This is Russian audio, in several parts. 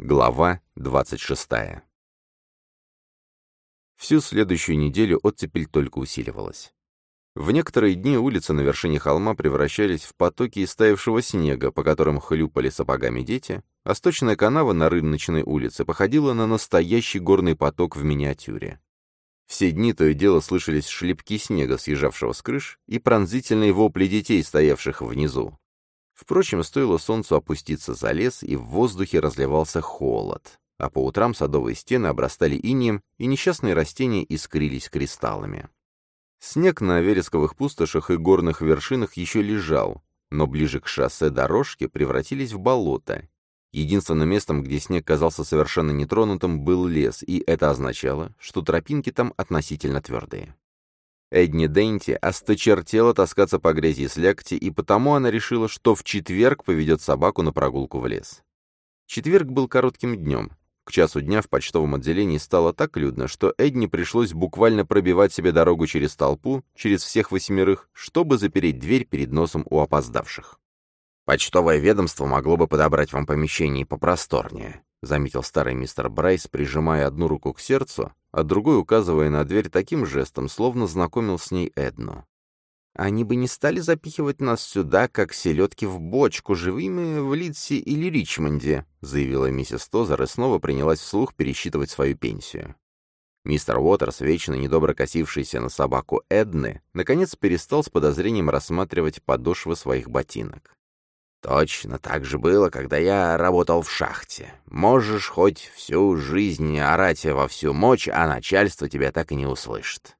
Глава 26. Всю следующую неделю оттепель только усиливалась. В некоторые дни улицы на вершине холма превращались в потоки истаявшего снега, по которым хлюпали сапогами дети, а сточная канава на рыночной улице походила на настоящий горный поток в миниатюре. Все дни то и дело слышались шлепки снега, съезжавшего с крыш, и пронзительные вопли детей, стоявших внизу. Впрочем, стоило солнцу опуститься за лес, и в воздухе разливался холод, а по утрам садовые стены обрастали инием, и несчастные растения искрились кристаллами. Снег на вересковых пустошах и горных вершинах еще лежал, но ближе к шоссе дорожки превратились в болото. Единственным местом, где снег казался совершенно нетронутым, был лес, и это означало, что тропинки там относительно твердые. Эдни Денти осточертела таскаться по грязи и слякоти, и потому она решила, что в четверг поведет собаку на прогулку в лес. Четверг был коротким днем. К часу дня в почтовом отделении стало так людно, что Эдни пришлось буквально пробивать себе дорогу через толпу, через всех восьмерых, чтобы запереть дверь перед носом у опоздавших. «Почтовое ведомство могло бы подобрать вам помещение попросторнее», — заметил старый мистер Брайс, прижимая одну руку к сердцу, а другой указывая на дверь таким жестом, словно знакомил с ней Эдну. «Они бы не стали запихивать нас сюда, как селедки в бочку, живыми в Лидсе или Ричмонде», заявила миссис Тозер и снова принялась вслух пересчитывать свою пенсию. Мистер Уотерс, вечно недобро косившийся на собаку Эдны, наконец перестал с подозрением рассматривать подошвы своих ботинок. Точно так же было, когда я работал в шахте. Можешь хоть всю жизнь орать во всю мощь, а начальство тебя так и не услышит.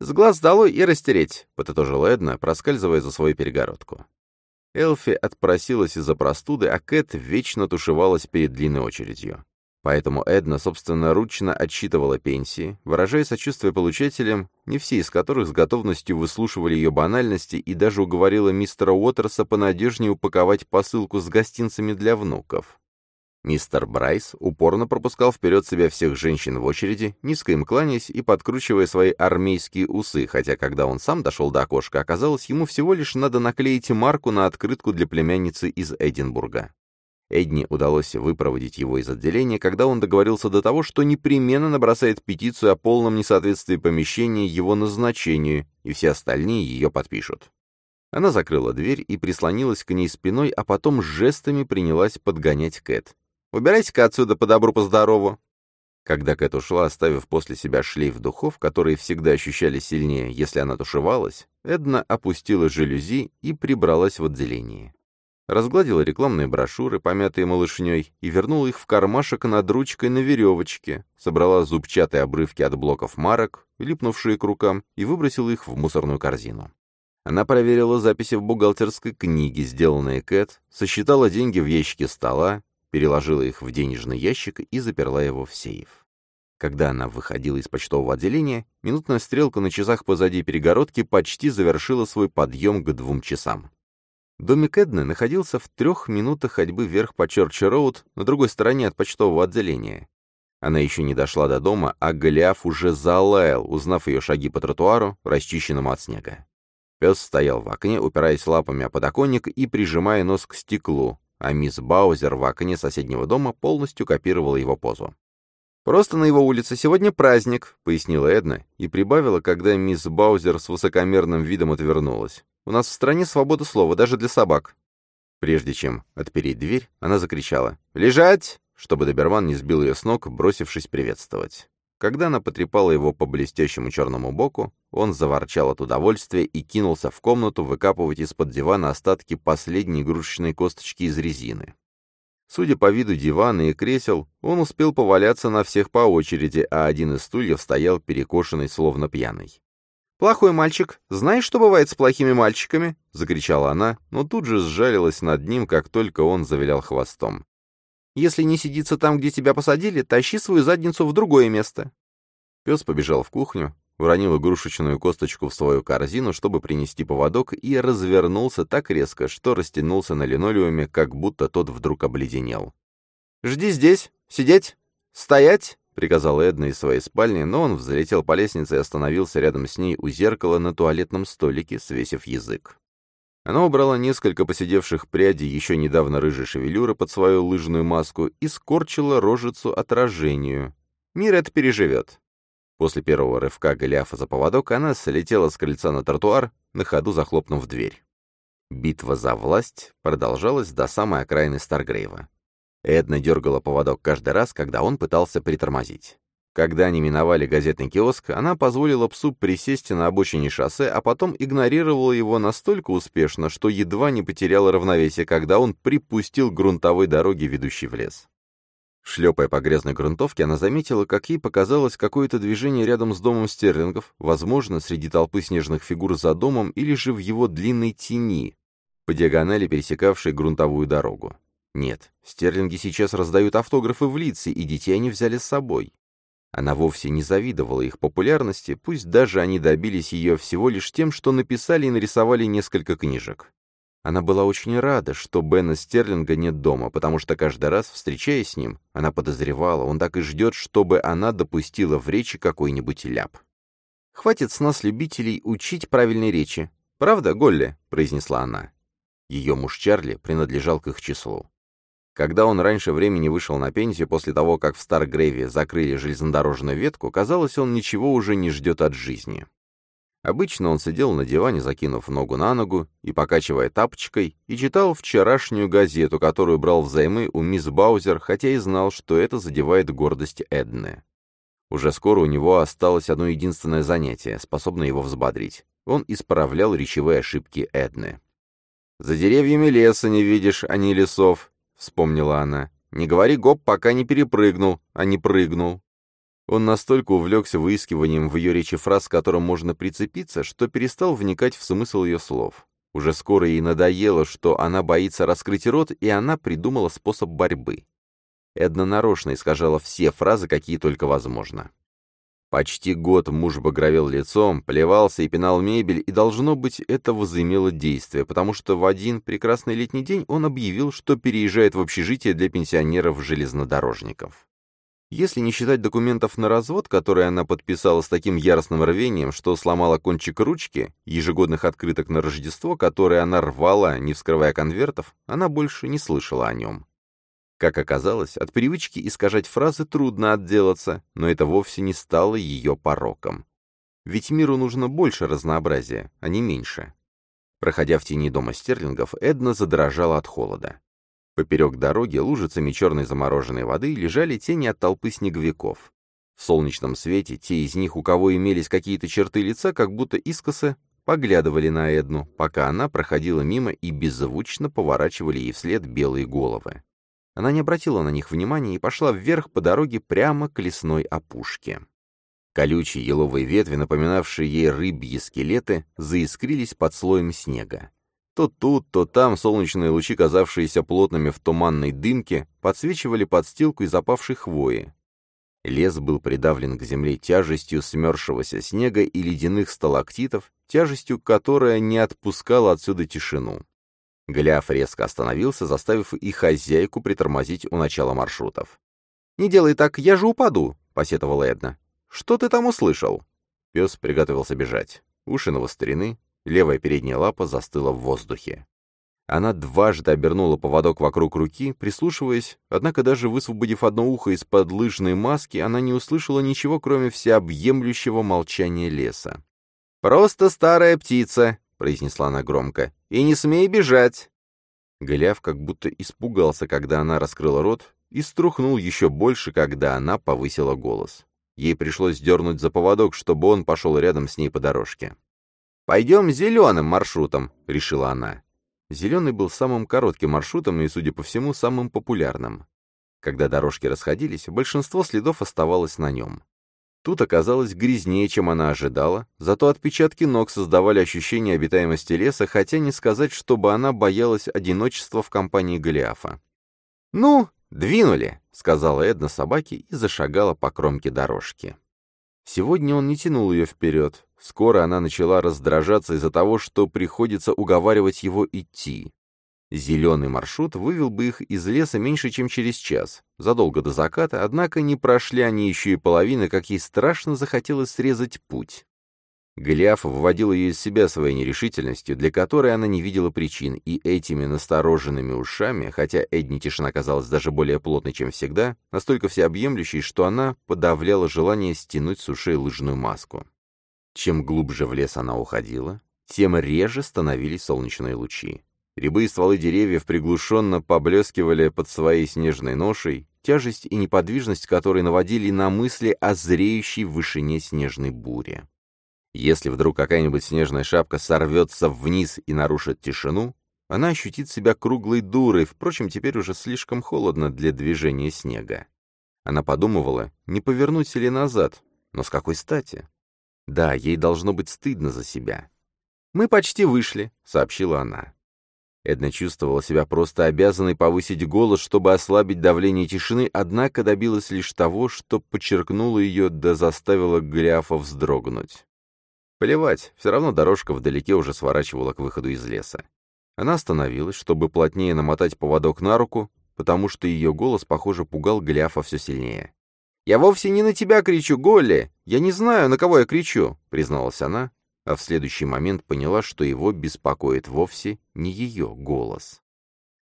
«С глаз долой и растереть», — подытожил Эдна, проскальзывая за свою перегородку. Элфи отпросилась из-за простуды, а Кэт вечно тушевалась перед длинной очередью. Поэтому Эдна собственноручно отсчитывала пенсии, выражая сочувствие получателям, не все из которых с готовностью выслушивали ее банальности и даже уговорила мистера Уотерса понадежнее упаковать посылку с гостинцами для внуков. Мистер Брайс упорно пропускал вперед себя всех женщин в очереди, низко им кланяясь и подкручивая свои армейские усы, хотя когда он сам дошел до окошка, оказалось, ему всего лишь надо наклеить марку на открытку для племянницы из Эдинбурга. Эдни удалось выпроводить его из отделения, когда он договорился до того, что непременно набросает петицию о полном несоответствии помещения его назначению, и все остальные ее подпишут. Она закрыла дверь и прислонилась к ней спиной, а потом жестами принялась подгонять Кэт. «Убирайся-ка отсюда по добру, по здорову!» Когда Кэт ушла, оставив после себя шлейф духов, которые всегда ощущали сильнее, если она тушевалась, Эдна опустила жалюзи и прибралась в отделение разгладила рекламные брошюры, помятые малышней, и вернула их в кармашек над ручкой на веревочке, собрала зубчатые обрывки от блоков марок, липнувшие к рукам, и выбросила их в мусорную корзину. Она проверила записи в бухгалтерской книге, сделанные Кэт, сосчитала деньги в ящике стола, переложила их в денежный ящик и заперла его в сейф. Когда она выходила из почтового отделения, минутная стрелка на часах позади перегородки почти завершила свой подъем к двум часам. Домик Эдны находился в трех минутах ходьбы вверх по Чорчи-Роуд на другой стороне от почтового отделения. Она еще не дошла до дома, а Голиаф уже залаял, узнав ее шаги по тротуару, расчищенному от снега. Пес стоял в окне, упираясь лапами о подоконник и прижимая нос к стеклу, а мисс Баузер в окне соседнего дома полностью копировала его позу. «Просто на его улице сегодня праздник», — пояснила Эдна и прибавила, когда мисс Баузер с высокомерным видом отвернулась. У нас в стране свобода слова, даже для собак». Прежде чем отпереть дверь, она закричала «Лежать!», чтобы доберман не сбил ее с ног, бросившись приветствовать. Когда она потрепала его по блестящему черному боку, он заворчал от удовольствия и кинулся в комнату выкапывать из-под дивана остатки последней игрушечной косточки из резины. Судя по виду дивана и кресел, он успел поваляться на всех по очереди, а один из стульев стоял перекошенный, словно пьяный. «Плохой мальчик, знаешь, что бывает с плохими мальчиками?» — закричала она, но тут же сжалилась над ним, как только он завилял хвостом. «Если не сидится там, где тебя посадили, тащи свою задницу в другое место». Пес побежал в кухню, уронил игрушечную косточку в свою корзину, чтобы принести поводок, и развернулся так резко, что растянулся на линолеуме, как будто тот вдруг обледенел. «Жди здесь! Сидеть! Стоять!» Приказал Эдна из своей спальни, но он взлетел по лестнице и остановился рядом с ней у зеркала на туалетном столике, свесив язык. Она убрала несколько посидевших прядей еще недавно рыжей шевелюры под свою лыжную маску и скорчила рожицу отражению. Мир это переживет. После первого рывка Голиафа за поводок она слетела с крыльца на тротуар, на ходу захлопнув дверь. Битва за власть продолжалась до самой окраины Старгрейва. Эдна дергала поводок каждый раз, когда он пытался притормозить. Когда они миновали газетный киоск, она позволила псу присесть на обочине шоссе, а потом игнорировала его настолько успешно, что едва не потеряла равновесие, когда он припустил грунтовой дороге, ведущей в лес. Шлепая по грязной грунтовке, она заметила, как ей показалось какое-то движение рядом с домом Стерлингов, возможно, среди толпы снежных фигур за домом или же в его длинной тени, по диагонали пересекавшей грунтовую дорогу. Нет, Стерлинги сейчас раздают автографы в лице, и детей они взяли с собой. Она вовсе не завидовала их популярности, пусть даже они добились ее всего лишь тем, что написали и нарисовали несколько книжек. Она была очень рада, что Бена Стерлинга нет дома, потому что каждый раз, встречаясь с ним, она подозревала, он так и ждет, чтобы она допустила в речи какой-нибудь ляп. «Хватит с нас, любителей, учить правильной речи. Правда, Голли?» — произнесла она. Ее муж Чарли принадлежал к их числу. Когда он раньше времени вышел на пенсию после того, как в Старгрейве закрыли железнодорожную ветку, казалось, он ничего уже не ждет от жизни. Обычно он сидел на диване, закинув ногу на ногу и покачивая тапочкой, и читал вчерашнюю газету, которую брал взаймы у мисс Баузер, хотя и знал, что это задевает гордость Эдны. Уже скоро у него осталось одно единственное занятие, способное его взбодрить. Он исправлял речевые ошибки Эдны. «За деревьями леса не видишь, а не лесов», — вспомнила она. «Не говори гоп, пока не перепрыгнул, а не прыгнул». Он настолько увлекся выискиванием в ее речи фраз, к которым можно прицепиться, что перестал вникать в смысл ее слов. Уже скоро ей надоело, что она боится раскрыть рот, и она придумала способ борьбы. Эдна нарочно искажала все фразы, какие только возможно. Почти год муж багровел лицом, плевался и пинал мебель, и, должно быть, это возымело действие, потому что в один прекрасный летний день он объявил, что переезжает в общежитие для пенсионеров-железнодорожников. Если не считать документов на развод, которые она подписала с таким яростным рвением, что сломала кончик ручки, ежегодных открыток на Рождество, которые она рвала, не вскрывая конвертов, она больше не слышала о нем. Как оказалось, от привычки искажать фразы трудно отделаться, но это вовсе не стало ее пороком. Ведь миру нужно больше разнообразия, а не меньше. Проходя в тени дома стерлингов, Эдна задрожала от холода. Поперек дороги лужицами черной замороженной воды лежали тени от толпы снеговиков. В солнечном свете те из них, у кого имелись какие-то черты лица, как будто искоса, поглядывали на Эдну, пока она проходила мимо и беззвучно поворачивали ей вслед белые головы. Она не обратила на них внимания и пошла вверх по дороге прямо к лесной опушке. Колючие еловые ветви, напоминавшие ей рыбьи скелеты, заискрились под слоем снега. То тут, то там солнечные лучи, казавшиеся плотными в туманной дымке, подсвечивали подстилку из опавшей хвои. Лес был придавлен к земле тяжестью смерзшегося снега и ледяных сталактитов, тяжестью, которая не отпускала отсюда тишину. Гляф резко остановился, заставив и хозяйку притормозить у начала маршрутов. «Не делай так, я же упаду», — посетовала Эдна. «Что ты там услышал?» Пес приготовился бежать. Уши навострены, Левая передняя лапа застыла в воздухе. Она дважды обернула поводок вокруг руки, прислушиваясь, однако даже высвободив одно ухо из-под лыжной маски, она не услышала ничего, кроме всеобъемлющего молчания леса. «Просто старая птица», — произнесла она громко, — «и не смей бежать». Голиаф как будто испугался, когда она раскрыла рот, и струхнул еще больше, когда она повысила голос. Ей пришлось дернуть за поводок, чтобы он пошел рядом с ней по дорожке. «Пойдем зеленым маршрутом», — решила она. Зеленый был самым коротким маршрутом и, судя по всему, самым популярным. Когда дорожки расходились, большинство следов оставалось на нем. Тут оказалось грязнее, чем она ожидала, зато отпечатки ног создавали ощущение обитаемости леса, хотя не сказать, чтобы она боялась одиночества в компании Голиафа. «Ну, двинули», — сказала Эдна собаке и зашагала по кромке дорожки. Сегодня он не тянул ее вперед. Скоро она начала раздражаться из-за того, что приходится уговаривать его идти. Зеленый маршрут вывел бы их из леса меньше, чем через час, задолго до заката, однако не прошли они еще и половины, как ей страшно захотелось срезать путь. Голиаф вводил ее из себя своей нерешительностью, для которой она не видела причин, и этими настороженными ушами, хотя Эдни тишина казалась даже более плотной, чем всегда, настолько всеобъемлющей, что она подавляла желание стянуть с ушей лыжную маску. Чем глубже в лес она уходила, тем реже становились солнечные лучи. Рябы и стволы деревьев приглушенно поблескивали под своей снежной ношей, тяжесть и неподвижность которой наводили на мысли о зреющей в вышине снежной буре. Если вдруг какая-нибудь снежная шапка сорвется вниз и нарушит тишину, она ощутит себя круглой дурой, впрочем, теперь уже слишком холодно для движения снега. Она подумывала, не повернуть ли назад, но с какой стати? Да, ей должно быть стыдно за себя. «Мы почти вышли», — сообщила она. Эдна чувствовала себя просто обязанной повысить голос, чтобы ослабить давление тишины, однако добилась лишь того, что подчеркнуло ее да заставило Голиафа вздрогнуть. Плевать, все равно дорожка вдалеке уже сворачивала к выходу из леса. Она остановилась, чтобы плотнее намотать поводок на руку, потому что ее голос, похоже, пугал Голиафа все сильнее. «Я вовсе не на тебя кричу, Голли! Я не знаю, на кого я кричу!» — призналась она, а в следующий момент поняла, что его беспокоит вовсе не ее голос.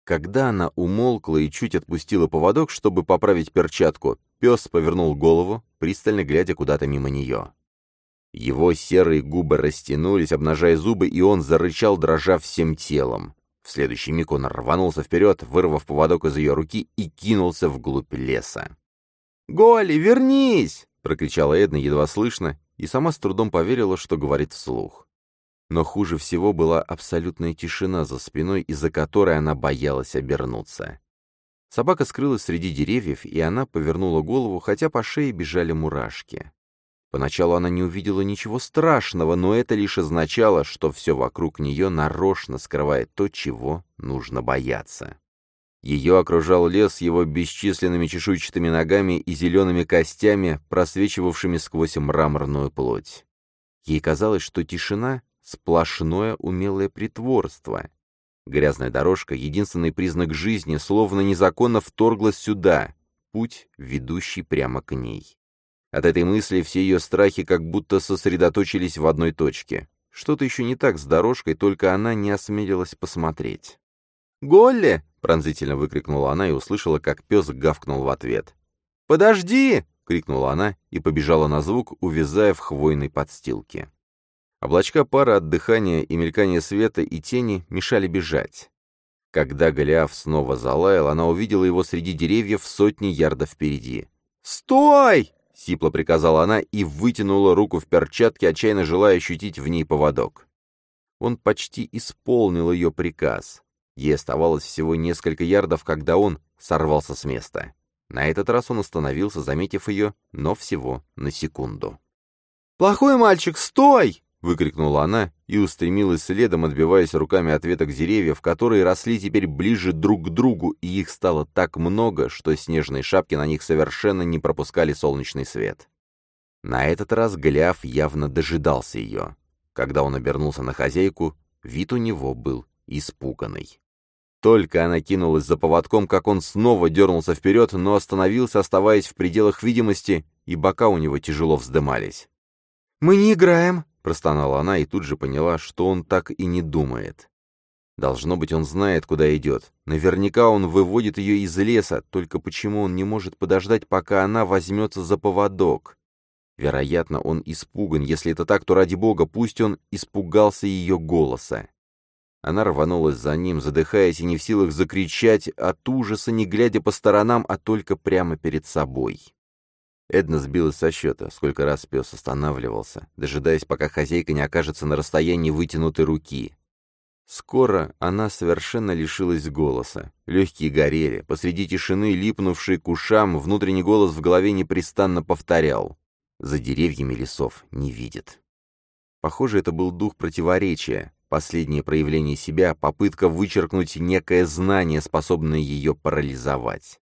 Когда она умолкла и чуть отпустила поводок, чтобы поправить перчатку, пес повернул голову, пристально глядя куда-то мимо нее. Его серые губы растянулись, обнажая зубы, и он зарычал, дрожа всем телом. В следующий миг он рванулся вперед, вырвав поводок из ее руки и кинулся вглубь леса. «Голи, вернись!» — прокричала Эдна едва слышно, и сама с трудом поверила, что говорит вслух. Но хуже всего была абсолютная тишина за спиной, из-за которой она боялась обернуться. Собака скрылась среди деревьев, и она повернула голову, хотя по шее бежали мурашки. Поначалу она не увидела ничего страшного, но это лишь означало, что все вокруг нее нарочно скрывает то, чего нужно бояться. Ее окружал лес его бесчисленными чешуйчатыми ногами и зелеными костями, просвечивавшими сквозь мраморную плоть. Ей казалось, что тишина — сплошное умелое притворство. Грязная дорожка — единственный признак жизни, словно незаконно вторглась сюда, путь, ведущий прямо к ней. От этой мысли все ее страхи как будто сосредоточились в одной точке. Что-то еще не так с дорожкой, только она не осмелилась посмотреть. «Голли!» — пронзительно выкрикнула она и услышала, как пес гавкнул в ответ. «Подожди!» — крикнула она и побежала на звук, увязая в хвойной подстилке. Облачка пара от дыхания и мелькания света и тени мешали бежать. Когда Голиаф снова залаял, она увидела его среди деревьев сотни ярдов впереди. «Стой!» — сипло приказала она и вытянула руку в перчатке, отчаянно желая ощутить в ней поводок. Он почти исполнил ее приказ. Ей оставалось всего несколько ярдов, когда он сорвался с места. На этот раз он остановился, заметив ее, но всего на секунду. «Плохой мальчик, стой!» — выкрикнула она и устремилась следом, отбиваясь руками от веток деревьев, которые росли теперь ближе друг к другу, и их стало так много, что снежные шапки на них совершенно не пропускали солнечный свет. На этот раз Голиаф явно дожидался ее. Когда он обернулся на хозяйку, вид у него был испуганный. Только она кинулась за поводком, как он снова дернулся вперед, но остановился, оставаясь в пределах видимости, и бока у него тяжело вздымались. «Мы не играем», Простонала она и тут же поняла, что он так и не думает. Должно быть, он знает, куда идет. Наверняка он выводит ее из леса, только почему он не может подождать, пока она возьмется за поводок? Вероятно, он испуган. Если это так, то ради бога, пусть он испугался ее голоса. Она рванулась за ним, задыхаясь и не в силах закричать от ужаса, не глядя по сторонам, а только прямо перед собой. Эдна сбилась со счета, сколько раз пес останавливался, дожидаясь, пока хозяйка не окажется на расстоянии вытянутой руки. Скоро она совершенно лишилась голоса. Легкие горели, посреди тишины, липнувший к ушам, внутренний голос в голове непрестанно повторял. За деревьями лесов не видит. Похоже, это был дух противоречия, последнее проявление себя, попытка вычеркнуть некое знание, способное ее парализовать.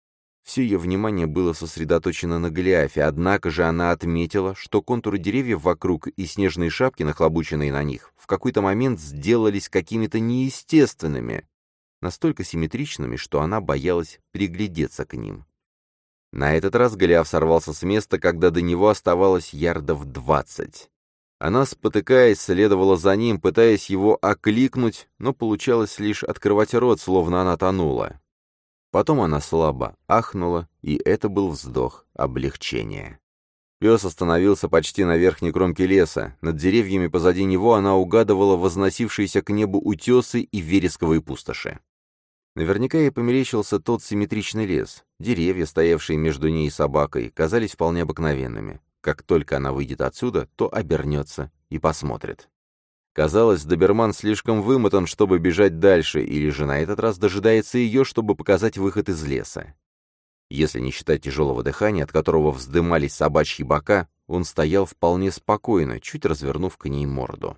Все ее внимание было сосредоточено на Голиафе, однако же она отметила, что контуры деревьев вокруг и снежные шапки, нахлобученные на них, в какой-то момент сделались какими-то неестественными, настолько симметричными, что она боялась приглядеться к ним. На этот раз Голиаф сорвался с места, когда до него оставалось ярдов двадцать. Она, спотыкаясь, следовала за ним, пытаясь его окликнуть, но получалось лишь открывать рот, словно она тонула. Потом она слабо ахнула, и это был вздох облегчения. Пес остановился почти на верхней кромке леса. Над деревьями позади него она угадывала возносившиеся к небу утесы и вересковые пустоши. Наверняка ей померещился тот симметричный лес. Деревья, стоявшие между ней и собакой, казались вполне обыкновенными. Как только она выйдет отсюда, то обернется и посмотрит. Казалось, доберман слишком вымотан, чтобы бежать дальше, или же на этот раз дожидается ее, чтобы показать выход из леса. Если не считать тяжелого дыхания, от которого вздымались собачьи бока, он стоял вполне спокойно, чуть развернув к ней морду.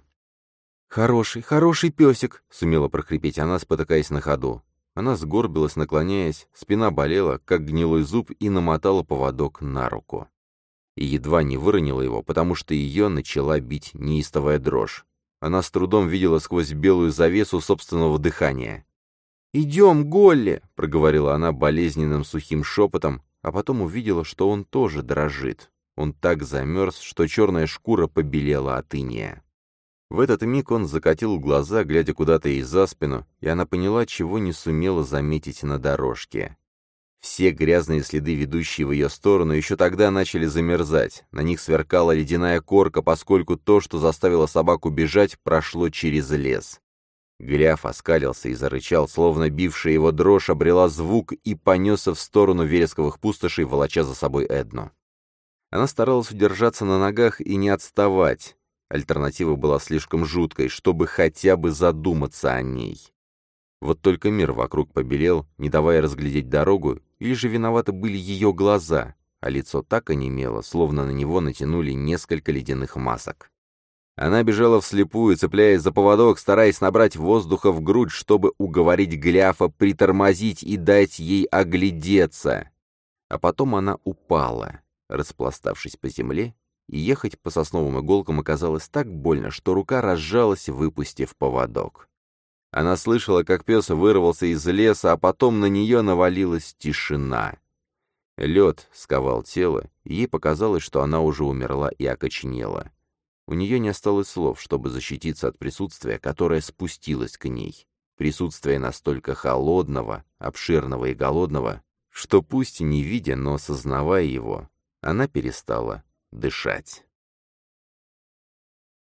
«Хороший, хороший песик!» — сумела прохрипеть она, спотыкаясь на ходу. Она сгорбилась, наклоняясь, спина болела, как гнилой зуб, и намотала поводок на руку и едва не выронила его, потому что ее начала бить неистовая дрожь. Она с трудом видела сквозь белую завесу собственного дыхания. «Идем, Голли!» — проговорила она болезненным сухим шепотом, а потом увидела, что он тоже дрожит. Он так замерз, что черная шкура побелела от иния. В этот миг он закатил глаза, глядя куда-то ей за спину, и она поняла, чего не сумела заметить на дорожке. Все грязные следы, ведущие в ее сторону, еще тогда начали замерзать. На них сверкала ледяная корка, поскольку то, что заставило собаку бежать, прошло через лес. Гляв оскалился и зарычал, словно бившая его дрожь обрела звук и понесся в сторону вересковых пустошей, волоча за собой Эдну. Она старалась удержаться на ногах и не отставать. Альтернатива была слишком жуткой, чтобы хотя бы задуматься о ней. Вот только мир вокруг побелел, не давая разглядеть дорогу, или же виноваты были ее глаза, а лицо так онемело, словно на него натянули несколько ледяных масок. Она бежала вслепую, цепляясь за поводок, стараясь набрать воздуха в грудь, чтобы уговорить Гляфа притормозить и дать ей оглядеться. А потом она упала, распластавшись по земле, и ехать по сосновым иголкам оказалось так больно, что рука разжалась, выпустив поводок. Она слышала, как пес вырвался из леса, а потом на нее навалилась тишина. Лед сковал тело, и ей показалось, что она уже умерла и окоченела. У нее не осталось слов, чтобы защититься от присутствия, которое спустилось к ней. Присутствие настолько холодного, обширного и голодного, что пусть не видя, но осознавая его, она перестала дышать.